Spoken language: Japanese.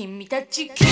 君たちキ